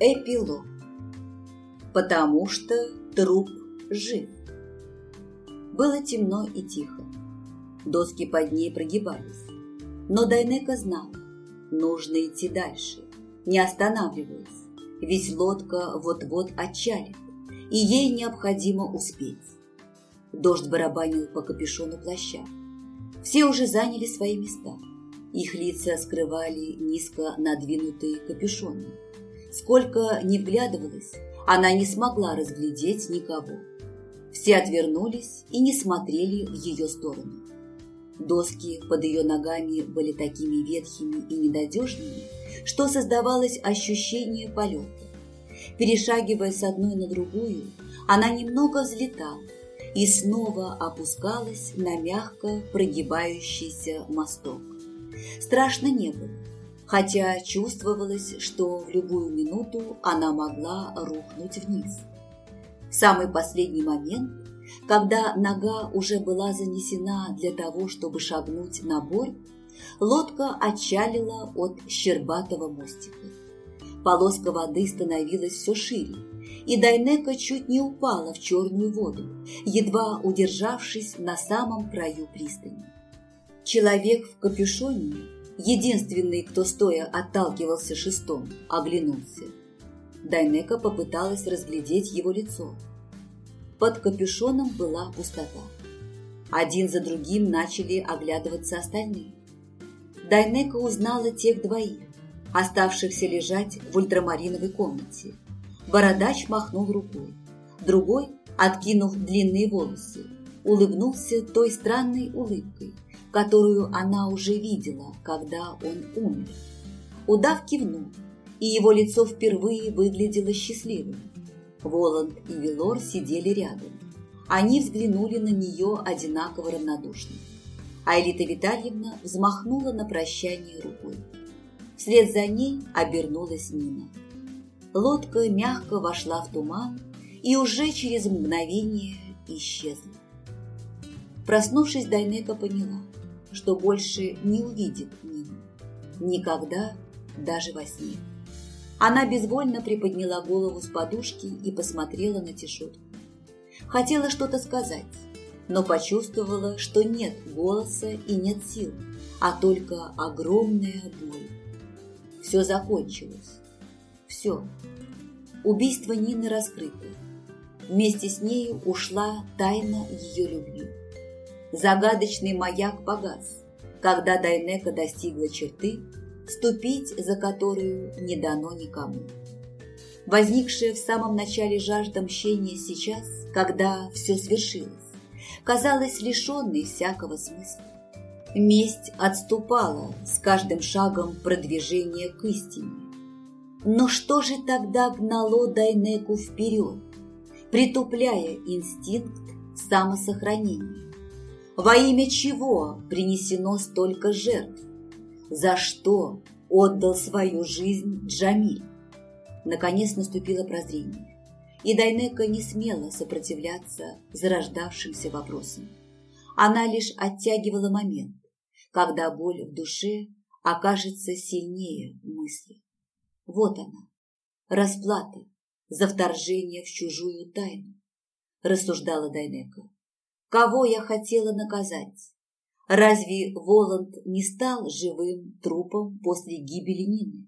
Эпилог. Потому что труп жив. Было темно и тихо. Доски под ней прогибались. Но Дайнека знала, нужно идти дальше, не останавливаясь, ведь лодка вот-вот отчалит, и ей необходимо успеть. Дождь барабанил по капюшону плаща. Все уже заняли свои места. Их лица скрывали низко надвинутые капюшоны. Сколько ни вглядывалась, она не смогла разглядеть никого. Все отвернулись и не смотрели в ее сторону. Доски под ее ногами были такими ветхими и недодежными, что создавалось ощущение полета. Перешагивая с одной на другую, она немного взлетала и снова опускалась на мягко прогибающийся мосток. Страшно не было, хотя чувствовалось, что в любую минуту она могла рухнуть вниз. В самый последний момент, когда нога уже была занесена для того, чтобы шагнуть на борт, лодка отчалила от щербатого мостика. Полоска воды становилась все шире, и Дайнека чуть не упала в черную воду, едва удержавшись на самом краю пристани. Человек в капюшоне, единственный, кто стоя отталкивался шестом, оглянулся. Дайнека попыталась разглядеть его лицо. Под капюшоном была пустота. Один за другим начали оглядываться остальные. Дайнека узнала тех двоих, оставшихся лежать в ультрамариновой комнате. Бородач махнул рукой. Другой, откинув длинные волосы, улыбнулся той странной улыбкой, которую она уже видела, когда он умер. Удав кивнул, и его лицо впервые выглядело счастливым. Воланд и Велор сидели рядом. Они взглянули на нее одинаково равнодушно. А Элита Витальевна взмахнула на прощание рукой. Вслед за ней обернулась Нина. Лодка мягко вошла в туман и уже через мгновение исчезла. Проснувшись, Дайнека поняла, что больше не увидит Нину. Никогда, даже во сне. Она безвольно приподняла голову с подушки и посмотрела на Тишотку. Хотела что-то сказать, но почувствовала, что нет голоса и нет сил, а только огромная боль. Все закончилось. Все. Убийство Нины раскрыто. Вместе с нею ушла тайна ее любви. Загадочный маяк погас, когда Дайнека достигла черты, ступить за которую не дано никому. Возникшая в самом начале жажда мщения сейчас, когда все свершилось, казалась лишенной всякого смысла. Месть отступала с каждым шагом продвижения к истине. Но что же тогда гнало Дайнеку вперед, притупляя инстинкт самосохранения? Во имя чего принесено столько жертв? За что отдал свою жизнь Джамиль? Наконец наступило прозрение, и Дайнека не смела сопротивляться зарождавшимся вопросам. Она лишь оттягивала момент, когда боль в душе окажется сильнее мысли. Вот она, расплата за вторжение в чужую тайну, рассуждала Дайнека. Кого я хотела наказать? Разве Воланд не стал живым трупом после гибели Нины?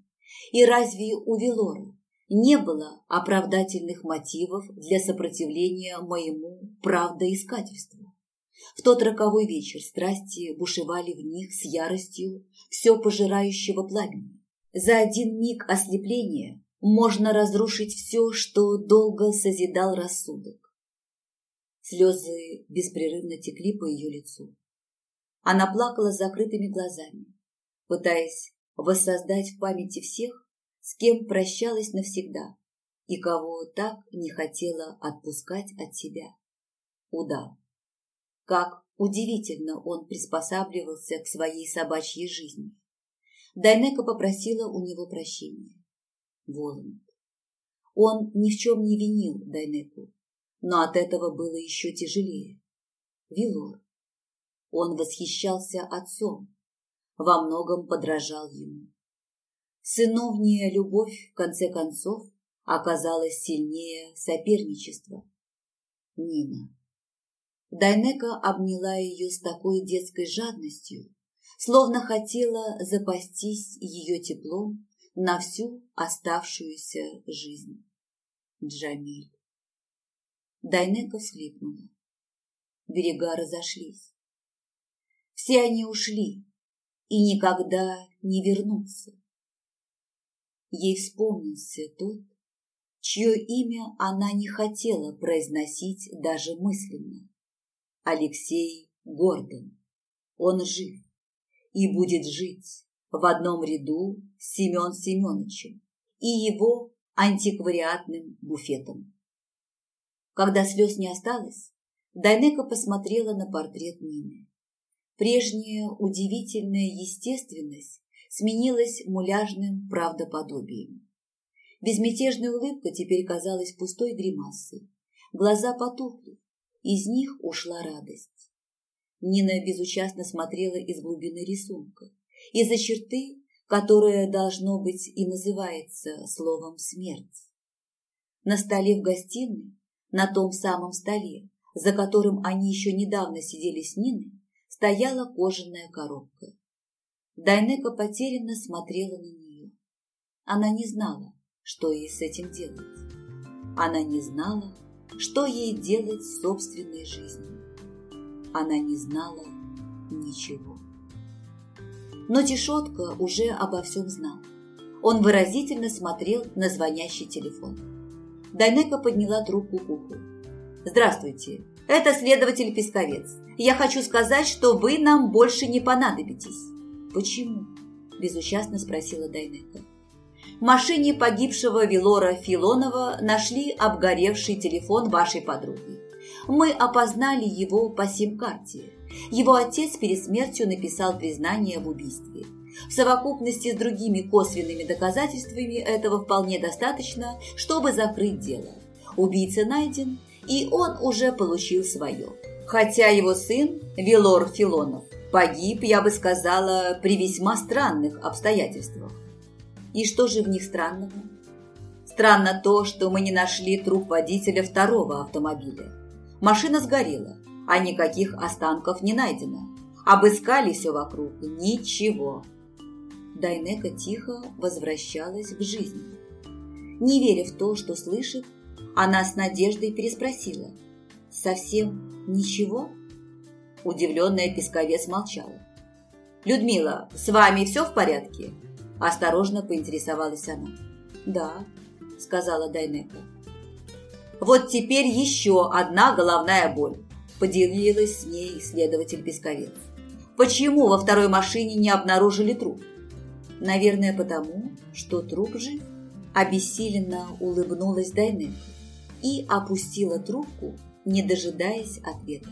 И разве у Велора не было оправдательных мотивов для сопротивления моему правдоискательству? В тот роковой вечер страсти бушевали в них с яростью все пожирающего пламени. За один миг ослепления можно разрушить все, что долго созидал рассудок. Слезы беспрерывно текли по ее лицу. Она плакала с закрытыми глазами, пытаясь воссоздать в памяти всех, с кем прощалась навсегда и кого так не хотела отпускать от себя. Удав. Как удивительно он приспосабливался к своей собачьей жизни. Дайнека попросила у него прощения. Воланд. Он ни в чем не винил Дайнеку, но от этого было еще тяжелее. Вилор. Он восхищался отцом, во многом подражал ему. Сыновняя любовь, в конце концов, оказалось сильнее соперничества. Нина. Дайнека обняла ее с такой детской жадностью, словно хотела запастись ее теплом на всю оставшуюся жизнь. Джамиль. Дайнека всхлипнула. Берега разошлись. Все они ушли и никогда не вернутся. Ей вспомнился тот, чье имя она не хотела произносить даже мысленно. Алексей Гордон. Он жив и будет жить в одном ряду с Семен Семеновичем и его антиквариатным буфетом. Когда слез не осталось, Дайнека посмотрела на портрет Нины. Прежняя удивительная естественность сменилась муляжным правдоподобием. Безмятежная улыбка теперь казалась пустой гримасой. Глаза потухли, из них ушла радость. Нина безучастно смотрела из глубины рисунка, из-за черты, которая, должно быть, и называется словом «смерть». На столе в гостиной, на том самом столе, за которым они еще недавно сидели с Ниной, стояла кожаная коробка. Дайнека потерянно смотрела на нее. Она не знала, что ей с этим делать. Она не знала, что ей делать с собственной жизнью. Она не знала ничего. Но Тишотка уже обо всем знал. Он выразительно смотрел на звонящий телефон. Дайнека подняла трубку к уху. «Здравствуйте, это следователь Песковец. Я хочу сказать, что вы нам больше не понадобитесь». «Почему?» – безучастно спросила Дайнека. В машине погибшего Велора Филонова нашли обгоревший телефон вашей подруги. Мы опознали его по сим-карте. Его отец перед смертью написал признание в убийстве. В совокупности с другими косвенными доказательствами этого вполне достаточно, чтобы закрыть дело. Убийца найден, и он уже получил свое. Хотя его сын, Велор Филонов, погиб, я бы сказала, при весьма странных обстоятельствах. И что же в них странного? Странно то, что мы не нашли труп водителя второго автомобиля. Машина сгорела, а никаких останков не найдено. Обыскали все вокруг – ничего. Дайнека тихо возвращалась к жизни. Не веря в то, что слышит, она с надеждой переспросила. «Совсем ничего?» Удивленная Песковец молчала. «Людмила, с вами все в порядке?» Осторожно поинтересовалась она. «Да», – сказала Дайнека. «Вот теперь еще одна головная боль», – поделилась с ней следователь Песковец. «Почему во второй машине не обнаружили труп?» «Наверное, потому, что труп жив», – обессиленно улыбнулась Дайнека и опустила трубку, не дожидаясь ответа.